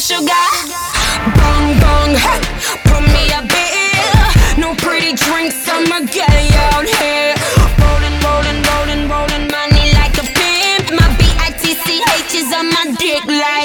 sugar, sugar. Bong bong, hey, pour me a beer. No pretty drinks, I'ma get out here. Rolling, rolling, rolling, rolling money like a pimp. My B I T C H is on my dick like.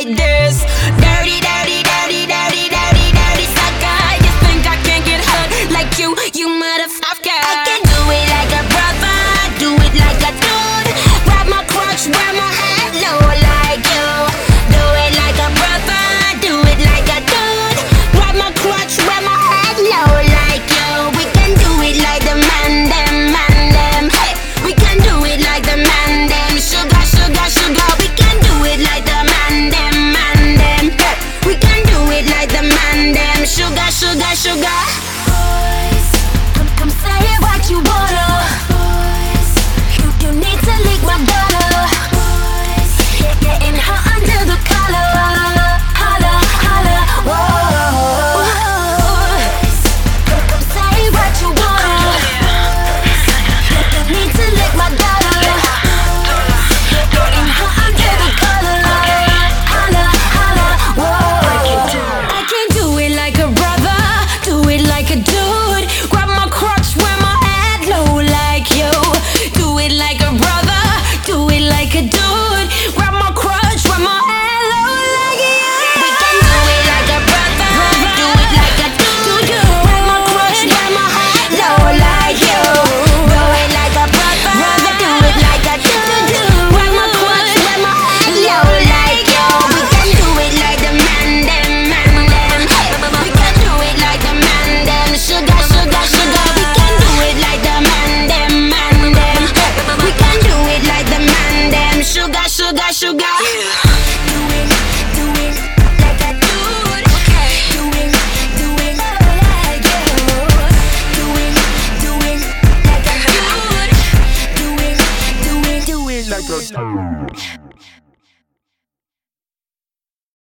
sugar, sugar, sugar. Do it, do it like a dude. Do it, do it like you. Do do it do it. Do it, like I do.